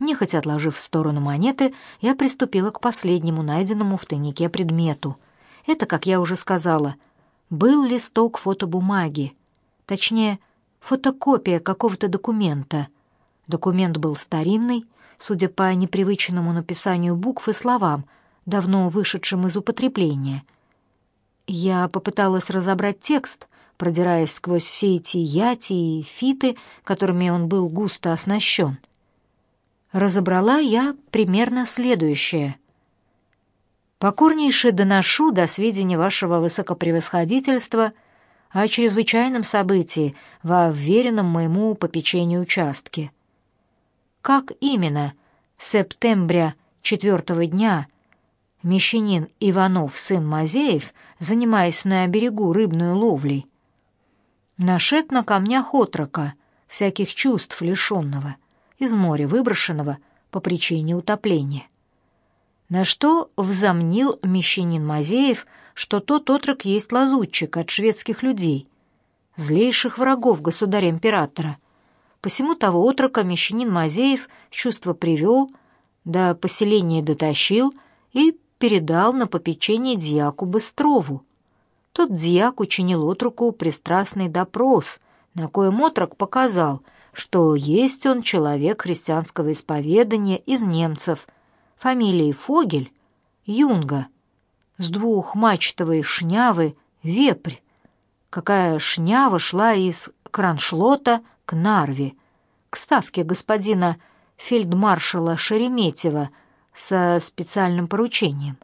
Нехотя отложив в сторону монеты, я приступила к последнему найденному в тайнике предмету. Это, как я уже сказала, был листок фотобумаги, точнее, фотокопия какого-то документа. Документ был старинный, судя по непривычному написанию букв и словам, давно вышедшим из употребления. Я попыталась разобрать текст, продираясь сквозь все эти яти и фиты, которыми он был густо оснащен. Разобрала я примерно следующее. «Покорнейше доношу до сведения вашего высокопревосходительства о чрезвычайном событии во вверенном моему попечению участке. Как именно септембря четвертого дня мещанин Иванов, сын Мазеев, занимаясь на берегу рыбной ловлей, нашед на камнях отрока, всяких чувств лишенного, из моря выброшенного по причине утопления. На что взомнил мещанин Мазеев, что тот отрок есть лазутчик от шведских людей, злейших врагов государя-императора. Посему того отрока мещанин Мазеев чувство привел, до поселения дотащил и передал на попечение дьяку Быстрову. Тот дьяк учинил отроку пристрастный допрос, на коем отрок показал, что есть он человек христианского исповедания из немцев, фамилией Фогель, Юнга, с двухмачтовой шнявы вепрь, какая шнява шла из Краншлота к Нарве, к ставке господина фельдмаршала Шереметьева со специальным поручением.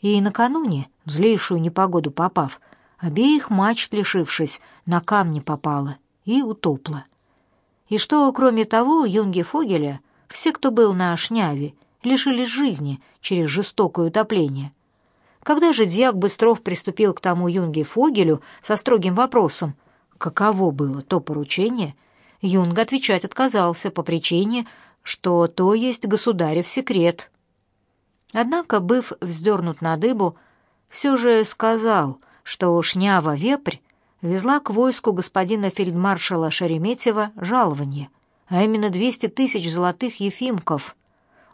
И накануне, в злейшую непогоду попав, обеих мачт лишившись, на камни попала и утопла. И что, кроме того, юнги Фогеля, все, кто был на Шняве, лишились жизни через жестокое утопление. Когда же дьяк Быстров приступил к тому юнге Фогелю со строгим вопросом, каково было то поручение, Юнг отвечать отказался по причине, что то есть государев секрет. Однако, быв вздернут на дыбу, все же сказал, что шнява-вепрь везла к войску господина фельдмаршала Шереметьева жалование, а именно 200 тысяч золотых ефимков.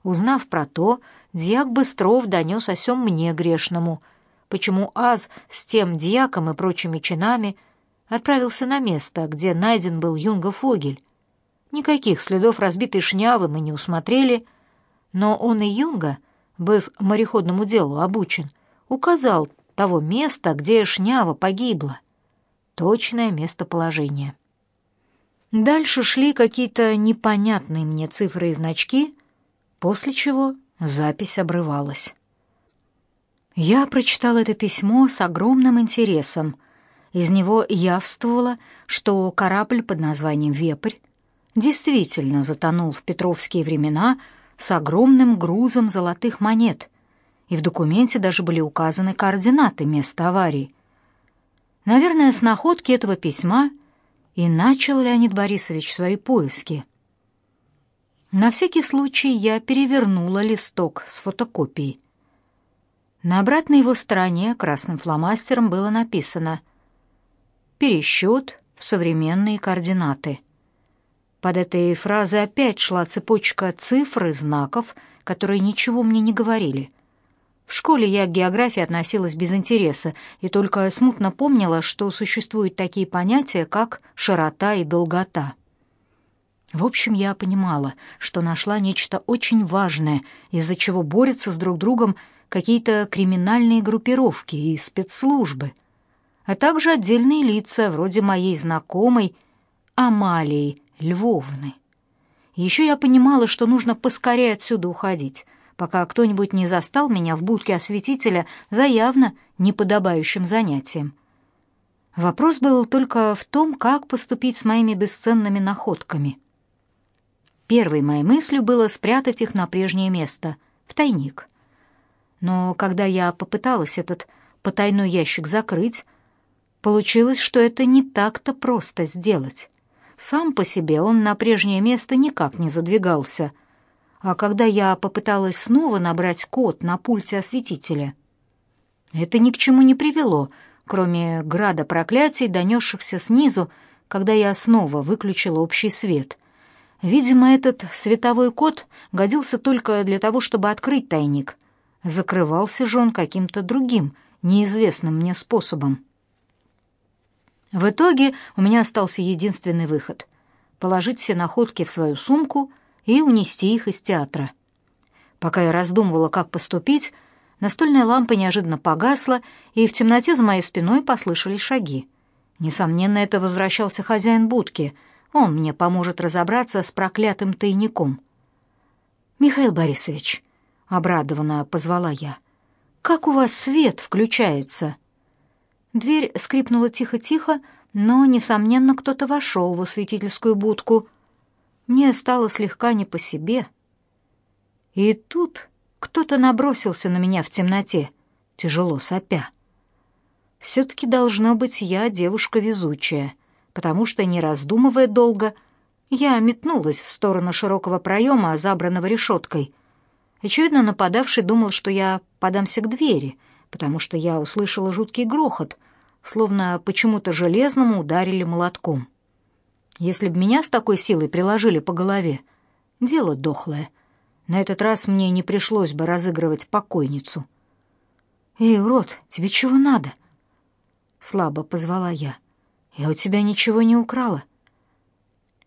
Узнав про то, дьяк Быстров донес о сем мне грешному, почему Аз с тем дьяком и прочими чинами отправился на место, где найден был Юнга Фогель. Никаких следов разбитой шнявы мы не усмотрели, но он и Юнга, быв мореходному делу обучен, указал того места, где шнява погибла. Точное местоположение. Дальше шли какие-то непонятные мне цифры и значки, после чего запись обрывалась. Я прочитал это письмо с огромным интересом. Из него явствовало, что корабль под названием «Вепрь» действительно затонул в петровские времена с огромным грузом золотых монет, и в документе даже были указаны координаты места аварии. Наверное, с находки этого письма и начал Леонид Борисович свои поиски. На всякий случай я перевернула листок с фотокопией. На обратной его стороне красным фломастером было написано «Пересчет в современные координаты». Под этой фразой опять шла цепочка цифр и знаков, которые ничего мне не говорили. В школе я к географии относилась без интереса и только смутно помнила, что существуют такие понятия, как широта и долгота. В общем, я понимала, что нашла нечто очень важное, из-за чего борются с друг другом какие-то криминальные группировки и спецслужбы, а также отдельные лица, вроде моей знакомой Амалии Львовны. Еще я понимала, что нужно поскорее отсюда уходить, пока кто-нибудь не застал меня в будке осветителя за явно неподобающим занятием. Вопрос был только в том, как поступить с моими бесценными находками. Первой моей мыслью было спрятать их на прежнее место, в тайник. Но когда я попыталась этот потайной ящик закрыть, получилось, что это не так-то просто сделать. Сам по себе он на прежнее место никак не задвигался — а когда я попыталась снова набрать код на пульте осветителя, это ни к чему не привело, кроме града проклятий, донесшихся снизу, когда я снова выключила общий свет. Видимо, этот световой код годился только для того, чтобы открыть тайник. Закрывался же он каким-то другим, неизвестным мне способом. В итоге у меня остался единственный выход — положить все находки в свою сумку и унести их из театра. Пока я раздумывала, как поступить, настольная лампа неожиданно погасла, и в темноте за моей спиной послышались шаги. Несомненно, это возвращался хозяин будки. Он мне поможет разобраться с проклятым тайником. «Михаил Борисович», — обрадованно позвала я, — «как у вас свет включается?» Дверь скрипнула тихо-тихо, но, несомненно, кто-то вошел в осветительскую будку. Мне стало слегка не по себе. И тут кто-то набросился на меня в темноте, тяжело сопя. Все-таки должно быть я девушка везучая, потому что, не раздумывая долго, я метнулась в сторону широкого проема, забранного решеткой. Очевидно, нападавший думал, что я подамся к двери, потому что я услышала жуткий грохот, словно почему-то железному ударили молотком. Если б меня с такой силой приложили по голове, дело дохлое. На этот раз мне не пришлось бы разыгрывать покойницу. «Эй, урод, тебе чего надо?» слабо позвала я. Я у тебя ничего не украла.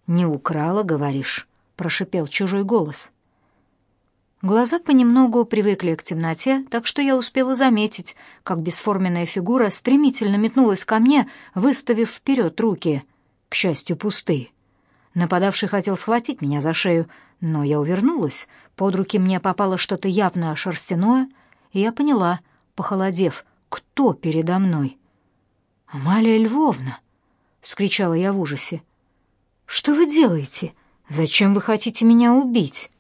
Не украла, говоришь, прошипел чужой голос. Глаза понемногу привыкли к темноте, так что я успела заметить, как бесформенная фигура стремительно метнулась ко мне, выставив вперед руки, к счастью, пустые. Нападавший хотел схватить меня за шею, но я увернулась. Под руки мне попало что-то явно шерстяное, и я поняла, похолодев, кто передо мной. «Амалия Львовна!» — вскричала я в ужасе. «Что вы делаете? Зачем вы хотите меня убить?»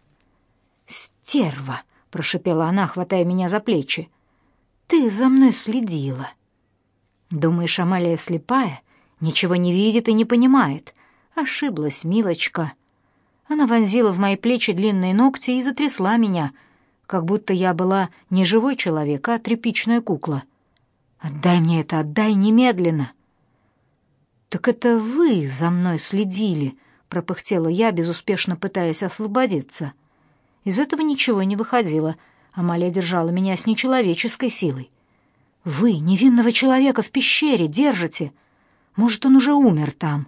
«Стерва!» — прошипела она, хватая меня за плечи. «Ты за мной следила». «Думаешь, Амалия слепая? Ничего не видит и не понимает?» Ошиблась, милочка. Она вонзила в мои плечи длинные ногти и затрясла меня, как будто я была не живой человек, а тряпичная кукла. Отдай мне это, отдай немедленно. Так это вы за мной следили, пропыхтела я, безуспешно пытаясь освободиться. Из этого ничего не выходило. Амалия держала меня с нечеловеческой силой. Вы невинного человека в пещере держите. Может, он уже умер там.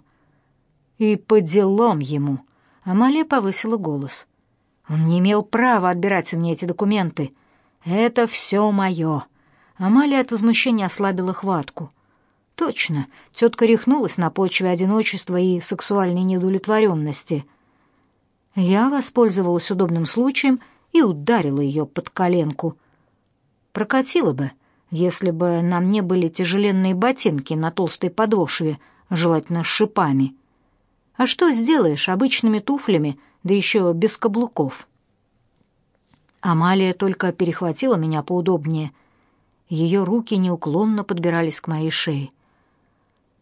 И по делам ему. Амалия повысила голос. Он не имел права отбирать у меня эти документы. Это все мое. Амалия от возмущения ослабила хватку. Точно, тетка рехнулась на почве одиночества и сексуальной неудовлетворенности. Я воспользовалась удобным случаем и ударила ее под коленку. Прокатило бы, если бы на мне были тяжеленные ботинки на толстой подошве, желательно с шипами. А что сделаешь обычными туфлями, да еще без каблуков? Амалия только перехватила меня поудобнее — ее руки неуклонно подбирались к моей шее.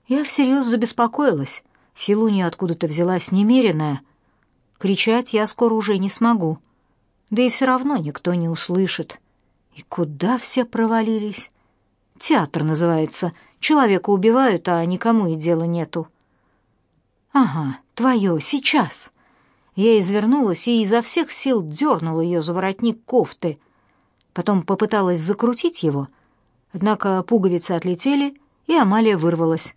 Я всерьез забеспокоилась. Сила у нее откуда-то взялась немеренная. Кричать я скоро уже не смогу. Да и все равно никто не услышит. И куда все провалились? Театр называется. Человека убивают, а никому и дела нету. Ага, твое, сейчас. Я извернулась и изо всех сил дернула ее за воротник кофты. Потом попыталась закрутить его, Однако пуговицы отлетели, и Амалия вырвалась.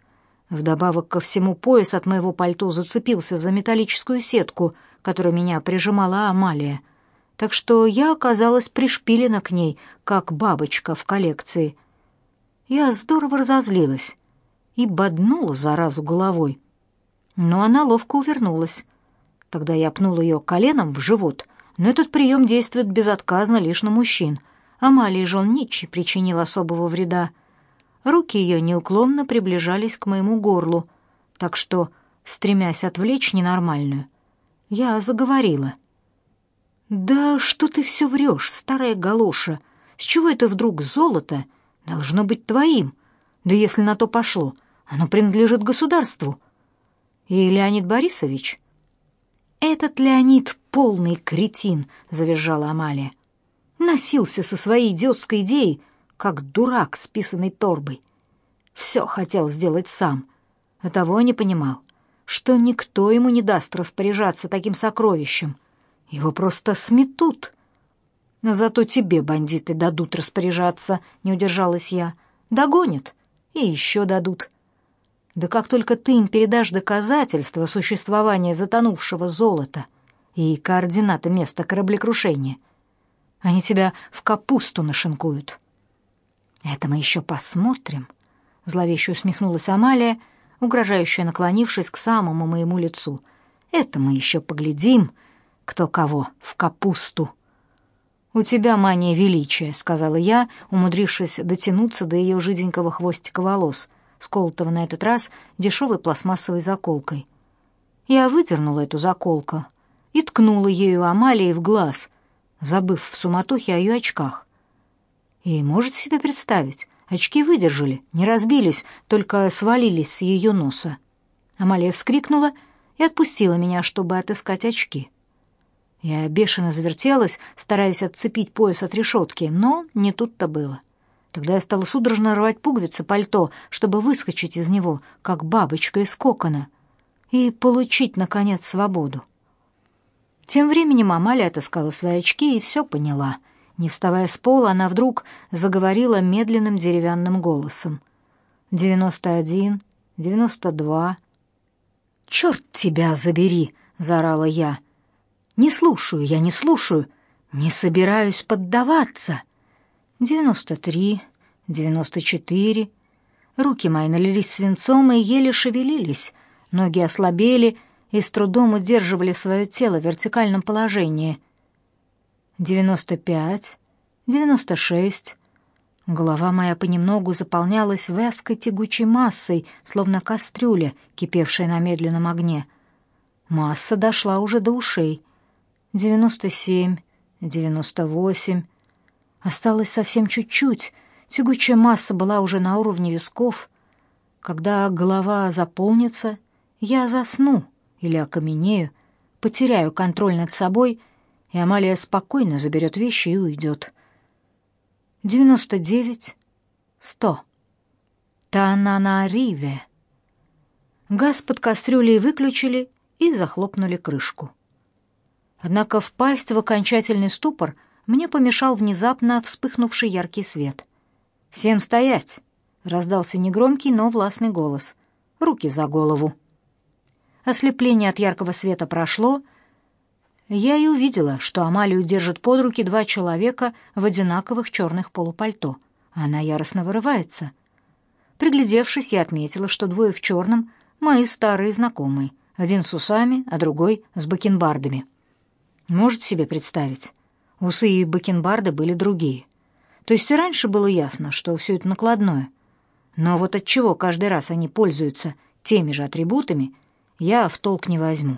Вдобавок ко всему пояс от моего пальто зацепился за металлическую сетку, которую меня прижимала Амалия. Так что я оказалась пришпилена к ней, как бабочка в коллекции. Я здорово разозлилась и боднула заразу головой. Но она ловко увернулась. Тогда я пнула ее коленом в живот, но этот прием действует безотказно лишь на мужчин — Амалии Жон Ничи причинил особого вреда. Руки ее неуклонно приближались к моему горлу, так что, стремясь отвлечь ненормальную, я заговорила. «Да что ты все врешь, старая галоша? С чего это вдруг золото должно быть твоим? Да если на то пошло, оно принадлежит государству». «И Леонид Борисович?» «Этот Леонид — полный кретин», — завизжала Амалия носился со своей идиотской идеей, как дурак с писаной торбой. Все хотел сделать сам, а того не понимал, что никто ему не даст распоряжаться таким сокровищем. Его просто сметут. Но зато тебе бандиты дадут распоряжаться, не удержалась я. Догонят и еще дадут. Да как только ты им передашь доказательства существования затонувшего золота и координаты места кораблекрушения, они тебя в капусту нашинкуют. Это мы еще посмотрим, зловеще усмехнулась Амалия, угрожающе наклонившись к самому моему лицу. Это мы еще поглядим, кто кого в капусту. У тебя мания величия, сказала я, умудрившись дотянуться до ее жиденького хвостика волос — сколотого на этот раз дешевой пластмассовой заколкой. Я выдернула эту заколку и ткнула ею Амалии в глаз, забыв в суматохе о ее очках. И можете себе представить, очки выдержали, не разбились, только свалились с ее носа. Амалия вскрикнула и отпустила меня, чтобы отыскать очки. Я бешено завертелась, стараясь отцепить пояс от решетки, но не тут-то было. Тогда я стала судорожно рвать пуговицы пальто, чтобы выскочить из него, как бабочка из кокона, и получить, наконец, свободу. Тем временем Амалия отыскала свои очки и все поняла. Не вставая с пола, она вдруг заговорила медленным деревянным голосом. «Девяносто один, девяносто два...» «Черт тебя забери!» — заорала я. «Не слушаю, я не слушаю, не собираюсь поддаваться!» девяносто три, девяносто четыре. Руки мои налились свинцом и еле шевелились, ноги ослабели и с трудом удерживали свое тело в вертикальном положении. Девяносто пять, девяносто шесть. Голова моя понемногу заполнялась вязкой тягучей массой, словно кастрюля, кипевшая на медленном огне. Масса дошла уже до ушей. Девяносто семь, девяносто восемь. Осталось совсем чуть-чуть. Тягучая масса была уже на уровне висков. Когда голова заполнится, я засну или окаменею, потеряю контроль над собой, и Амалия спокойно заберет вещи и уйдет. Девяносто девять, сто. Танана-Риве. Газ под кастрюлей выключили и захлопнули крышку. Однако впасть в окончательный ступор — мне помешал внезапно вспыхнувший яркий свет. «Всем стоять!» — раздался негромкий, но властный голос. «Руки за голову!» Ослепление от яркого света прошло. Я и увидела, что Амалию держат под руки два человека в одинаковых черных полупальто. Она яростно вырывается. Приглядевшись, я отметила, что двое в черном — мои старые знакомые. Один с усами, а другой с бакенбардами. Можете себе представить? Усы и бакенбарды были другие. То есть и раньше было ясно, что все это накладное. Но вот от чего каждый раз они пользуются теми же атрибутами, я в толк не возьму.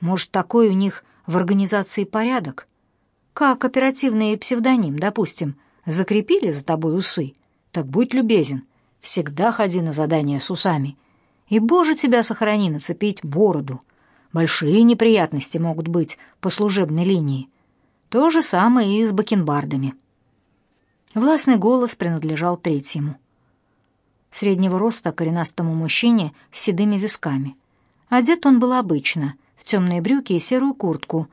Может, такой у них в организации порядок? Как оперативный псевдоним, допустим, закрепили за тобой усы, так будь любезен, всегда ходи на задание с усами. И, Боже, тебя сохрани нацепить бороду. Большие неприятности могут быть по служебной линии. То же самое и с бакенбардами. Властный голос принадлежал третьему. Среднего роста коренастому мужчине с седыми висками. Одет он был обычно, в темные брюки и серую куртку.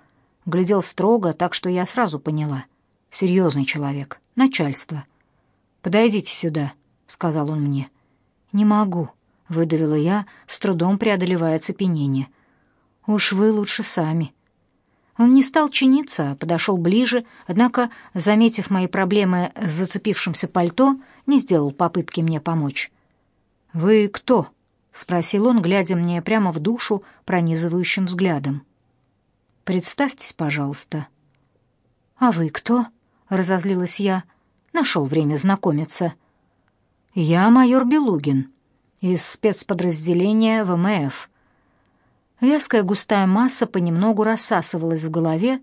Глядел строго, так что я сразу поняла. Серьезный человек, начальство. «Подойдите сюда», — сказал он мне. «Не могу», — выдавила я, с трудом преодолевая цепенение. «Уж вы лучше сами», он не стал чиниться, а подошел ближе, однако, заметив мои проблемы с зацепившимся пальто, не сделал попытки мне помочь. «Вы кто?» — спросил он, глядя мне прямо в душу пронизывающим взглядом. «Представьтесь, пожалуйста». «А вы кто?» — разозлилась я. Нашел время знакомиться. «Я майор Белугин из спецподразделения ВМФ. Вязкая густая масса понемногу рассасывалась в голове,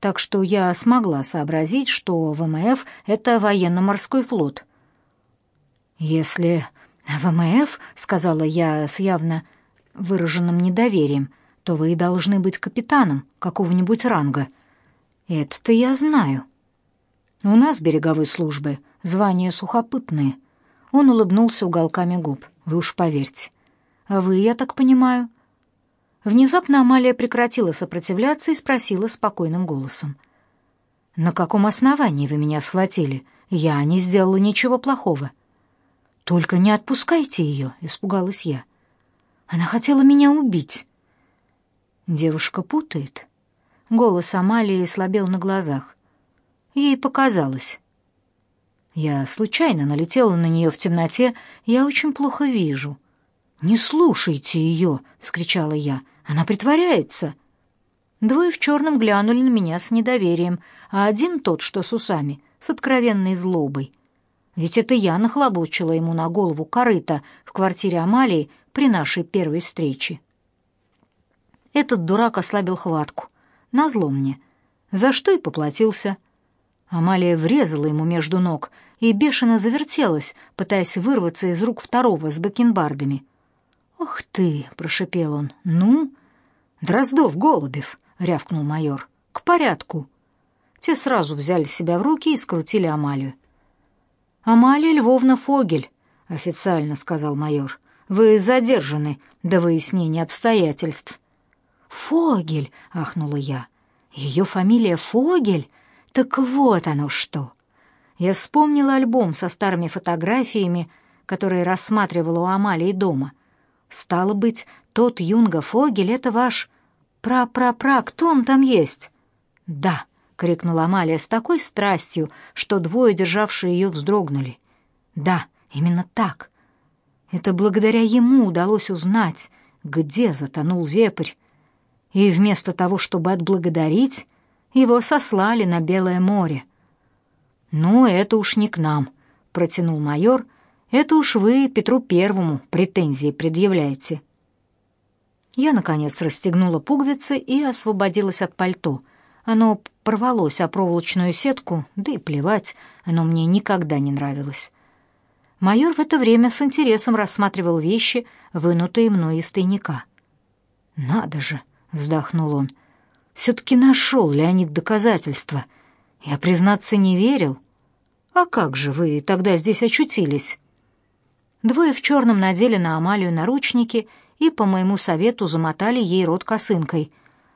так что я смогла сообразить, что ВМФ — это военно-морской флот. «Если ВМФ, — сказала я с явно выраженным недоверием, — то вы должны быть капитаном какого-нибудь ранга. Это-то я знаю. У нас береговой службы звания сухопутные». Он улыбнулся уголками губ. «Вы уж поверьте, А вы, я так понимаю?» Внезапно Амалия прекратила сопротивляться и спросила спокойным голосом. «На каком основании вы меня схватили? Я не сделала ничего плохого». «Только не отпускайте ее», — испугалась я. «Она хотела меня убить». Девушка путает. Голос Амалии слабел на глазах. Ей показалось. Я случайно налетела на нее в темноте, я очень плохо вижу. «Не слушайте ее!» — скричала я. «Она притворяется!» Двое в черном глянули на меня с недоверием, а один тот, что с усами, с откровенной злобой. Ведь это я нахлобучила ему на голову корыто в квартире Амалии при нашей первой встрече. Этот дурак ослабил хватку. Назло мне. За что и поплатился. Амалия врезала ему между ног и бешено завертелась, пытаясь вырваться из рук второго с бакенбардами. «Ох ты!» — прошипел он. «Ну?» «Дроздов, Голубев!» — рявкнул майор. «К порядку!» Те сразу взяли себя в руки и скрутили Амалию. «Амалия Львовна Фогель», — официально сказал майор. «Вы задержаны до выяснения обстоятельств». «Фогель!» — ахнула я. «Ее фамилия Фогель? Так вот оно что!» Я вспомнила альбом со старыми фотографиями, которые рассматривала у Амалии дома. «Стало быть, тот Юнга Фогель — это ваш... Пра-пра-пра, кто он там есть?» «Да», — крикнула Амалия с такой страстью, что двое, державшие ее, вздрогнули. «Да, именно так. Это благодаря ему удалось узнать, где затонул вепрь, и вместо того, чтобы отблагодарить, его сослали на Белое море. «Ну, это уж не к нам», — протянул майор, — «это уж вы Петру Первому претензии предъявляете». Я, наконец, расстегнула пуговицы и освободилась от пальто. Оно порвалось о проволочную сетку, да и плевать, оно мне никогда не нравилось. Майор в это время с интересом рассматривал вещи, вынутые мной из тайника. «Надо же!» вздохнул он. Все-таки нашел Леонид доказательства. Я, признаться, не верил. А как же вы тогда здесь очутились? Двое в черном надели на Амалию наручники и, по моему совету, замотали ей рот косынкой.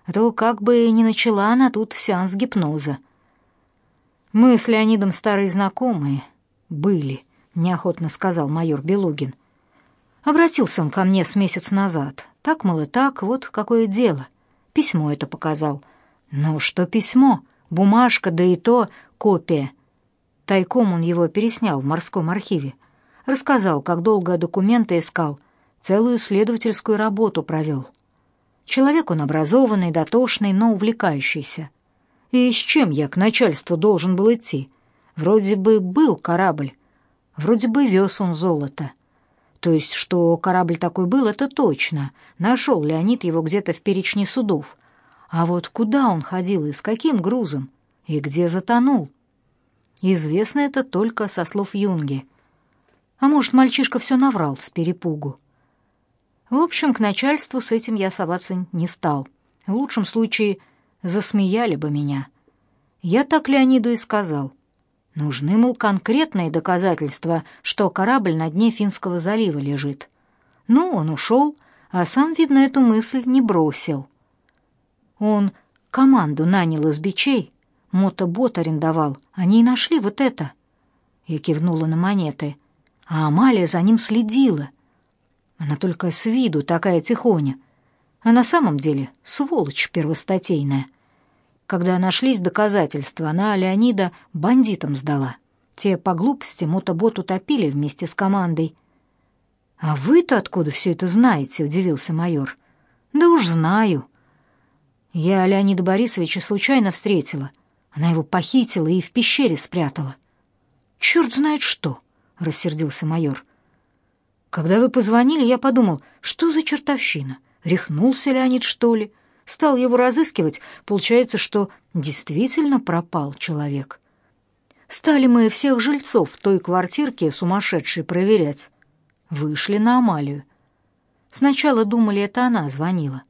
А то как бы не начала она тут сеанс гипноза. Мы с Леонидом старые знакомые. Были, неохотно сказал майор Белугин. Обратился он ко мне с месяц назад. Так, мол, и так, вот какое дело. Письмо это показал. Ну, что письмо? Бумажка, да и то копия. Тайком он его переснял в морском архиве. Рассказал, как долго документы искал, целую следовательскую работу провел. Человек он образованный, дотошный, но увлекающийся. И с чем я к начальству должен был идти? Вроде бы был корабль, вроде бы вез он золото. То есть, что корабль такой был, это точно. Нашел Леонид его где-то в перечне судов. А вот куда он ходил и с каким грузом? И где затонул? Известно это только со слов Юнги. А может, мальчишка все наврал с перепугу. В общем, к начальству с этим я соваться не стал. В лучшем случае засмеяли бы меня. Я так Леониду и сказал. Нужны, мол, конкретные доказательства, что корабль на дне Финского залива лежит. Ну, он ушел, а сам, видно, эту мысль не бросил. Он команду нанял из бичей, мотобот арендовал. Они и нашли вот это. Я кивнула на монеты. А Амалия за ним следила. Она только с виду такая тихоня, а на самом деле сволочь первостатейная — когда нашлись доказательства, она Леонида бандитам сдала. Те по глупости мотобот утопили вместе с командой. «А вы-то откуда все это знаете?» — удивился майор. «Да уж знаю. Я Леонида Борисовича случайно встретила. Она его похитила и в пещере спрятала». «Черт знает что!» — рассердился майор. «Когда вы позвонили, я подумал, что за чертовщина? Рехнулся Леонид, что ли?» стал его разыскивать, получается, что действительно пропал человек. Стали мы всех жильцов в той квартирке сумасшедшей проверять. Вышли на Амалию. Сначала думали, это она звонила.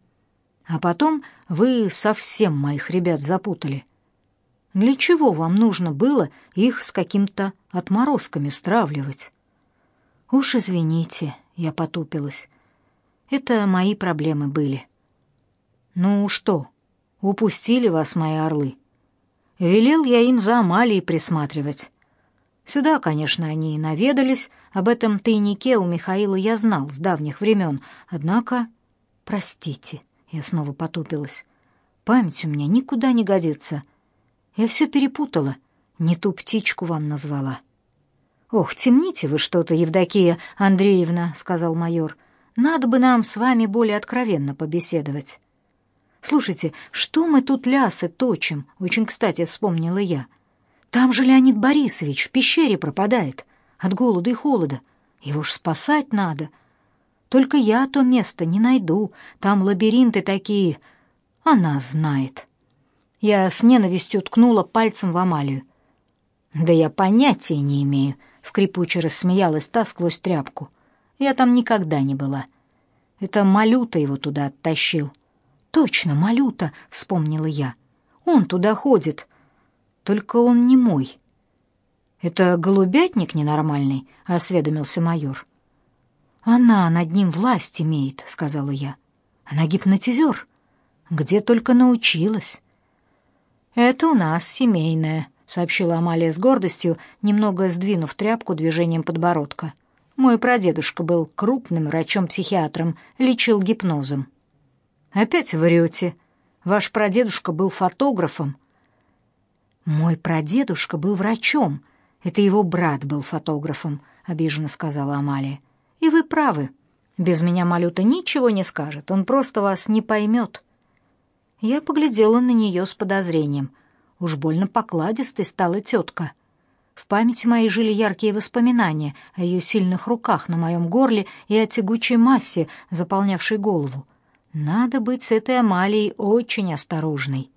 А потом вы совсем моих ребят запутали. Для чего вам нужно было их с каким-то отморозками стравливать? Уж извините, я потупилась. Это мои проблемы были. Ну что, упустили вас мои орлы? Велел я им за Амалией присматривать. Сюда, конечно, они и наведались, об этом тайнике у Михаила я знал с давних времен, однако... Простите, я снова потупилась. Память у меня никуда не годится. Я все перепутала, не ту птичку вам назвала. «Ох, темните вы что-то, Евдокия Андреевна», — сказал майор. «Надо бы нам с вами более откровенно побеседовать». «Слушайте, что мы тут лясы точим?» — очень кстати вспомнила я. «Там же Леонид Борисович в пещере пропадает от голода и холода. Его ж спасать надо. Только я то место не найду, там лабиринты такие. Она знает». Я с ненавистью ткнула пальцем в Амалию. «Да я понятия не имею», скрипуче рассмеялась та сквозь тряпку. Я там никогда не была. Это Малюта его туда оттащил. Точно, Малюта, вспомнила я. Он туда ходит. Только он не мой. Это голубятник ненормальный, осведомился майор. Она над ним власть имеет, сказала я. Она гипнотизер. Где только научилась. Это у нас семейное, сообщила Амалия с гордостью, немного сдвинув тряпку движением подбородка. Мой прадедушка был крупным врачом-психиатром, лечил гипнозом. Опять врете. Ваш прадедушка был фотографом. Мой прадедушка был врачом. Это его брат был фотографом, обиженно сказала Амалия. И вы правы. Без меня Малюта ничего не скажет. Он просто вас не поймет. Я поглядела на нее с подозрением. Уж больно покладистой стала тетка. В памяти моей жили яркие воспоминания о ее сильных руках на моем горле и о тягучей массе, заполнявшей голову. Надо быть с этой Амалией очень осторожной.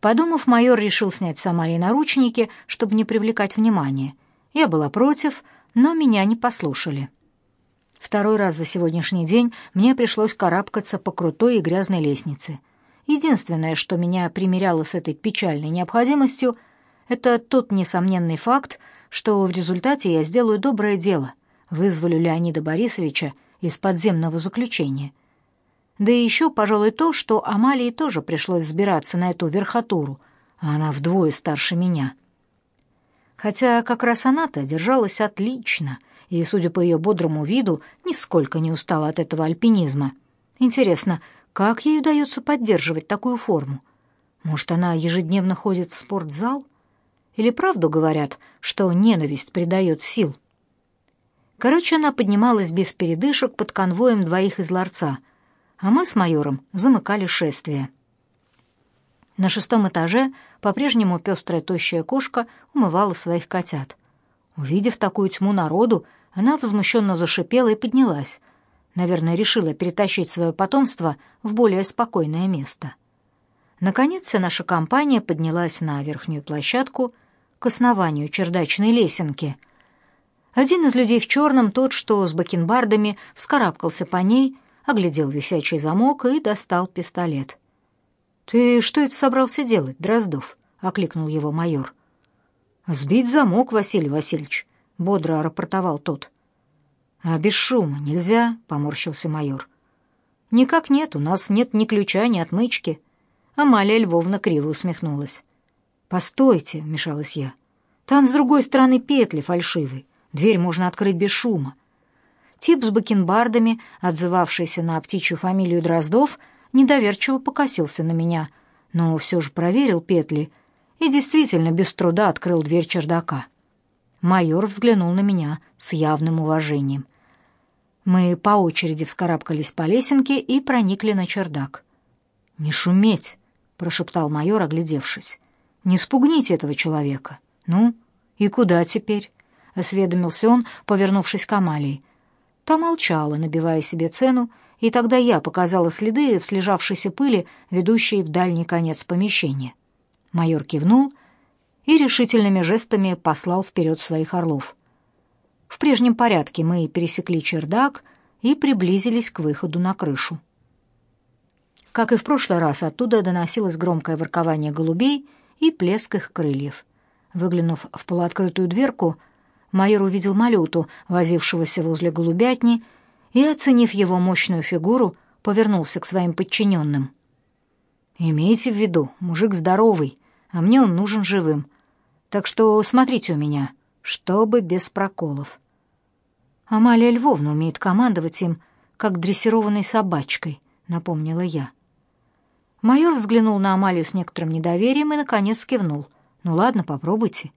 Подумав, майор решил снять с Амалии наручники, чтобы не привлекать внимания. Я была против, но меня не послушали. Второй раз за сегодняшний день мне пришлось карабкаться по крутой и грязной лестнице — Единственное, что меня примеряло с этой печальной необходимостью, это тот несомненный факт, что в результате я сделаю доброе дело, вызволю Леонида Борисовича из подземного заключения. Да и еще, пожалуй, то, что Амалии тоже пришлось сбираться на эту верхотуру, а она вдвое старше меня. Хотя как раз она-то держалась отлично, и, судя по ее бодрому виду, нисколько не устала от этого альпинизма. Интересно, как ей удается поддерживать такую форму? Может, она ежедневно ходит в спортзал? Или правду говорят, что ненависть придает сил? Короче, она поднималась без передышек под конвоем двоих из ларца, а мы с майором замыкали шествие. На шестом этаже по-прежнему пестрая тощая кошка умывала своих котят. Увидев такую тьму народу, она возмущенно зашипела и поднялась, Наверное, решила перетащить свое потомство в более спокойное место. Наконец, вся наша компания поднялась на верхнюю площадку к основанию чердачной лесенки. Один из людей в черном, тот, что с бакенбардами, вскарабкался по ней, оглядел висячий замок и достал пистолет. «Ты что это собрался делать, Дроздов?» — окликнул его майор. «Сбить замок, Василий Васильевич», — бодро рапортовал тот. «А без шума нельзя?» — поморщился майор. «Никак нет, у нас нет ни ключа, ни отмычки». Амалия Львовна криво усмехнулась. «Постойте», — вмешалась я. «Там с другой стороны петли фальшивые. Дверь можно открыть без шума». Тип с бакенбардами, отзывавшийся на птичью фамилию Дроздов, недоверчиво покосился на меня, но все же проверил петли и действительно без труда открыл дверь чердака. Майор взглянул на меня с явным уважением. Мы по очереди вскарабкались по лесенке и проникли на чердак. «Не шуметь!» — прошептал майор, оглядевшись. «Не спугните этого человека. Ну, и куда теперь?» — осведомился он, повернувшись к Амалии. Та молчала, набивая себе цену, и тогда я показала следы в слежавшейся пыли, ведущей в дальний конец помещения. Майор кивнул и решительными жестами послал вперед своих орлов. В прежнем порядке мы пересекли чердак и приблизились к выходу на крышу. Как и в прошлый раз, оттуда доносилось громкое воркование голубей и плеск их крыльев. Выглянув в полуоткрытую дверку, майор увидел малюту, возившегося возле голубятни, и, оценив его мощную фигуру, повернулся к своим подчиненным. «Имейте в виду, мужик здоровый, а мне он нужен живым. Так что смотрите у меня, чтобы без проколов». Амалия Львовна умеет командовать им, как дрессированной собачкой, напомнила я. Майор взглянул на Амалию с некоторым недоверием и, наконец, кивнул. «Ну ладно, попробуйте.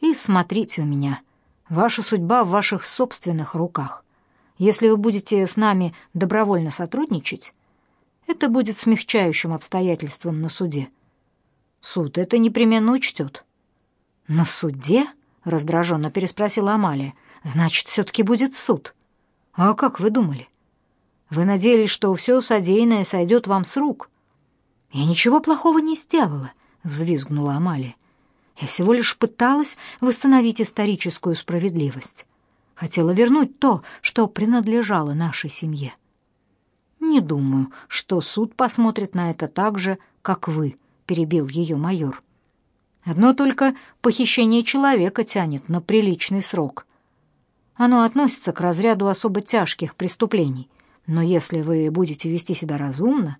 И смотрите у меня. Ваша судьба в ваших собственных руках. Если вы будете с нами добровольно сотрудничать, это будет смягчающим обстоятельством на суде. Суд это непременно учтет». «На суде?» — раздраженно переспросила Амалия. «Значит, все-таки будет суд. А как вы думали? Вы надеялись, что все содеянное сойдет вам с рук?» «Я ничего плохого не сделала», — взвизгнула Амалия. «Я всего лишь пыталась восстановить историческую справедливость. Хотела вернуть то, что принадлежало нашей семье». «Не думаю, что суд посмотрит на это так же, как вы», — перебил ее майор. «Одно только похищение человека тянет на приличный срок. Оно относится к разряду особо тяжких преступлений, но если вы будете вести себя разумно...»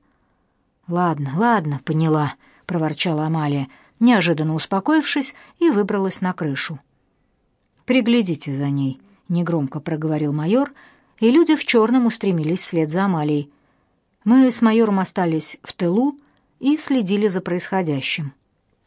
Ладно, ладно, поняла, проворчала Амалия, неожиданно успокоившись и выбралась на крышу. Приглядите за ней, негромко проговорил майор, и люди в черном устремились вслед за Амалией. Мы с майором остались в тылу и следили за происходящим.